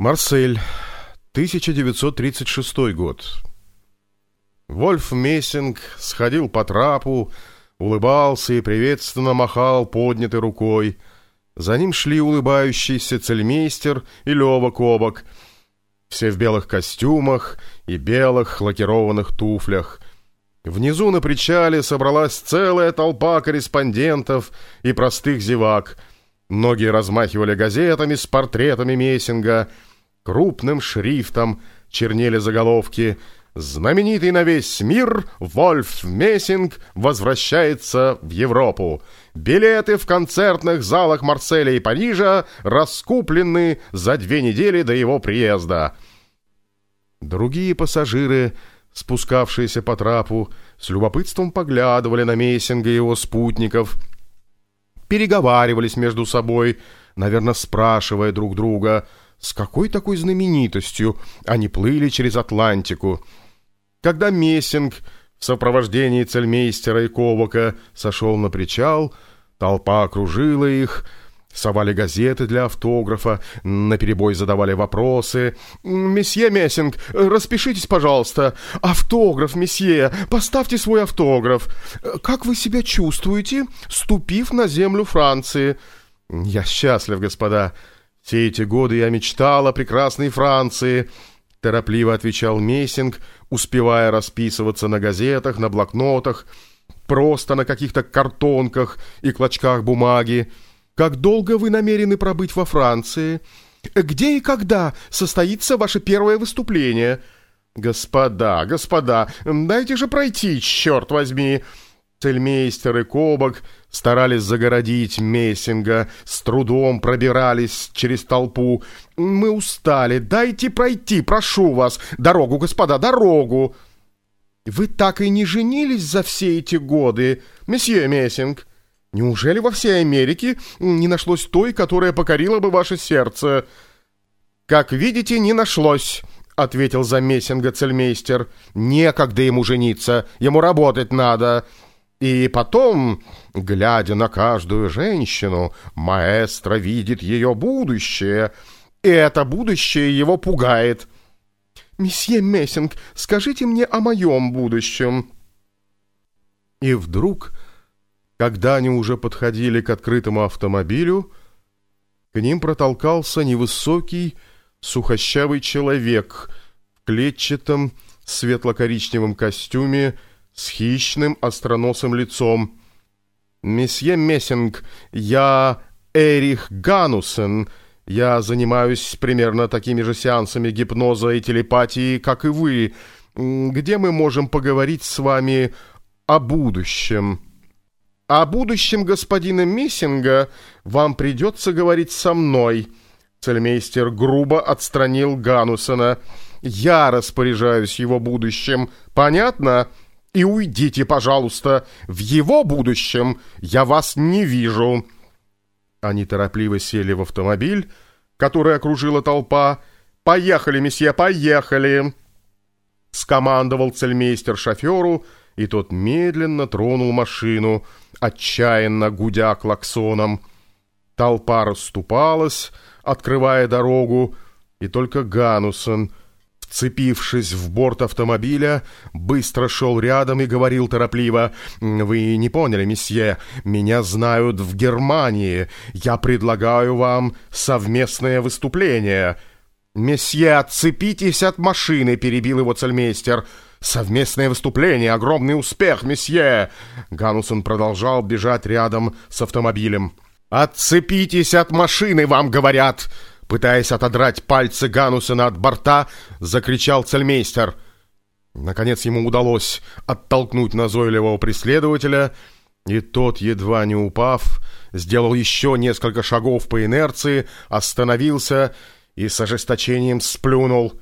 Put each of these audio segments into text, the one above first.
Марсель, 1936 год. Вольф Мессинг сходил по трапу, улыбался и приветственно махал поднятой рукой. За ним шли улыбающийся цельмейстер и Лёва Кобок, все в белых костюмах и белых лакированных туфлях. Внизу на причале собралась целая толпа корреспондентов и простых зевак. Многие размахивали газетами с портретами Мессинга — Крупным шрифтом чернели заголовки «Знаменитый на весь мир Вольф Мессинг возвращается в Европу. Билеты в концертных залах Марселя и Парижа раскуплены за две недели до его приезда». Другие пассажиры, спускавшиеся по трапу, с любопытством поглядывали на Мессинга и его спутников, переговаривались между собой, наверное, спрашивая друг друга – с какой такой знаменитостью они плыли через Атлантику? Когда Мессинг в сопровождении цельмейстера и Ковака сошел на причал, толпа окружила их, совали газеты для автографа, наперебой задавали вопросы. «Месье Мессинг, распишитесь, пожалуйста. Автограф, месье, поставьте свой автограф. Как вы себя чувствуете, ступив на землю Франции?» «Я счастлив, господа». Все эти годы я мечтал о прекрасной Франции, торопливо отвечал Мессинг, успевая расписываться на газетах, на блокнотах, просто на каких-то картонках и клочках бумаги. Как долго вы намерены пробыть во Франции? Где и когда состоится ваше первое выступление? Господа, господа, дайте же пройти, черт возьми!» Цельмейстер и Кобок старались загородить Мессинга, с трудом пробирались через толпу. «Мы устали, дайте пройти, прошу вас! Дорогу, господа, дорогу!» «Вы так и не женились за все эти годы, месье Мессинг? Неужели во всей Америке не нашлось той, которая покорила бы ваше сердце?» «Как видите, не нашлось», — ответил за Мессинга цельмейстер. «Некогда ему жениться, ему работать надо». И потом, глядя на каждую женщину, маэстро видит ее будущее, и это будущее его пугает. «Месье Мессинг, скажите мне о моем будущем». И вдруг, когда они уже подходили к открытому автомобилю, к ним протолкался невысокий, сухощавый человек в клетчатом светло-коричневом костюме с хищным остроносым лицом. «Месье Мессинг, я Эрих Ганусен. Я занимаюсь примерно такими же сеансами гипноза и телепатии, как и вы. Где мы можем поговорить с вами о будущем?» «О будущем господина Мессинга вам придется говорить со мной». Цельмейстер грубо отстранил Ганусена. «Я распоряжаюсь его будущим. Понятно?» и уйдите, пожалуйста. В его будущем я вас не вижу». Они торопливо сели в автомобиль, который окружила толпа. «Поехали, месье, поехали!» Скомандовал цельмейстер шоферу, и тот медленно тронул машину, отчаянно гудя клаксоном. Толпа расступалась, открывая дорогу, и только Ганусон — вцепившись в борт автомобиля, быстро шел рядом и говорил торопливо, «Вы не поняли, месье, меня знают в Германии. Я предлагаю вам совместное выступление». «Месье, отцепитесь от машины!» — перебил его цельмейстер. «Совместное выступление! Огромный успех, месье!» Ганусон продолжал бежать рядом с автомобилем. «Отцепитесь от машины, вам говорят!» Пытаясь отодрать пальцы Ганусена от борта, закричал цельмейстер. Наконец ему удалось оттолкнуть назойливого преследователя, и тот, едва не упав, сделал еще несколько шагов по инерции, остановился и с ожесточением сплюнул.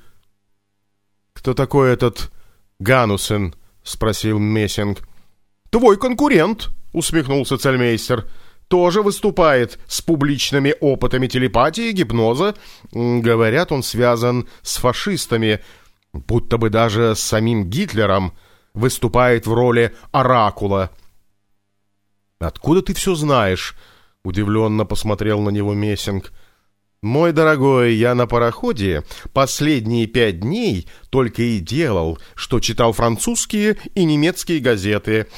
«Кто такой этот Ганусен?» — спросил Мессинг. «Твой конкурент!» — усмехнулся цельмейстер тоже выступает с публичными опытами телепатии и гипноза. Говорят, он связан с фашистами, будто бы даже с самим Гитлером, выступает в роли оракула. «Откуда ты все знаешь?» — удивленно посмотрел на него Мессинг. Мой дорогой, я на пароходе последние пять дней только и делал, что читал французские и немецкие газеты.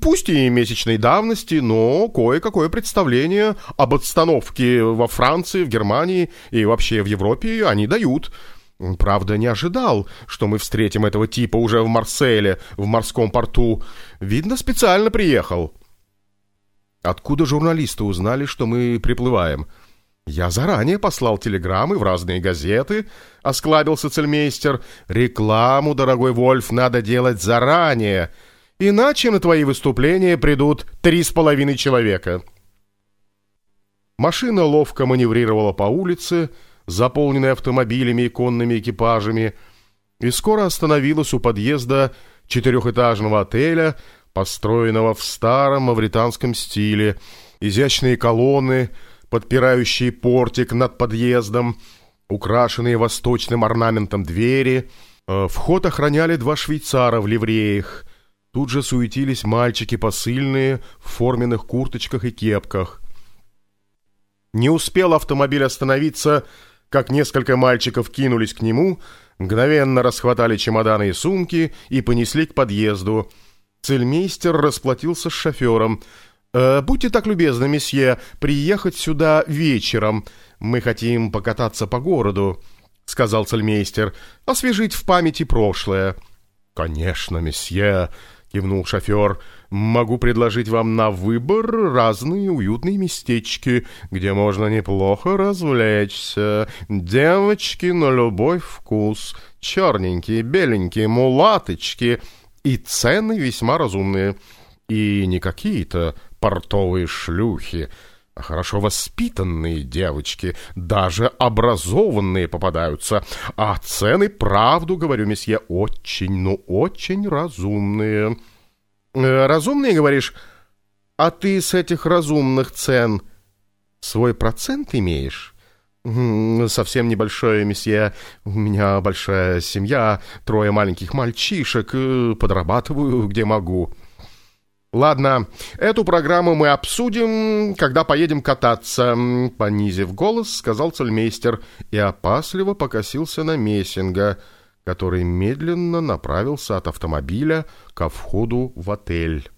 Пусть и месячной давности, но кое-какое представление об обстановке во Франции, в Германии и вообще в Европе они дают. Правда, не ожидал, что мы встретим этого типа уже в Марселе, в морском порту. Видно, специально приехал. Откуда журналисты узнали, что мы приплываем? Я заранее послал телеграммы в разные газеты, осклабился цельмейстер. Рекламу, дорогой Вольф, надо делать заранее, иначе на твои выступления придут три с половиной человека. Машина ловко маневрировала по улице, заполненной автомобилями и конными экипажами, и скоро остановилась у подъезда четырехэтажного отеля, построенного в старом мавританском стиле, изящные колонны, подпирающие портик над подъездом, украшенные восточным орнаментом двери. Э, вход охраняли два швейцара в ливреях. Тут же суетились мальчики посыльные в форменных курточках и кепках. Не успел автомобиль остановиться, как несколько мальчиков кинулись к нему, мгновенно расхватали чемоданы и сумки и понесли к подъезду — Цельмейстер расплатился с шофером. «Э, «Будьте так любезны, месье, приехать сюда вечером. Мы хотим покататься по городу», — сказал цельмейстер, — «освежить в памяти прошлое». «Конечно, месье», — кивнул шофер, — «могу предложить вам на выбор разные уютные местечки, где можно неплохо развлечься. Девочки на любой вкус, черненькие, беленькие, мулаточки». И цены весьма разумные. И не какие-то портовые шлюхи, а хорошо воспитанные девочки, даже образованные попадаются. А цены, правду говорю, месье, очень, ну очень разумные. Э, разумные, говоришь? А ты с этих разумных цен свой процент имеешь? «Совсем небольшое, месье. У меня большая семья, трое маленьких мальчишек. Э, подрабатываю, где могу». «Ладно, эту программу мы обсудим, когда поедем кататься», — понизив голос, сказал цельмейстер и опасливо покосился на Мессинга, который медленно направился от автомобиля ко входу в отель.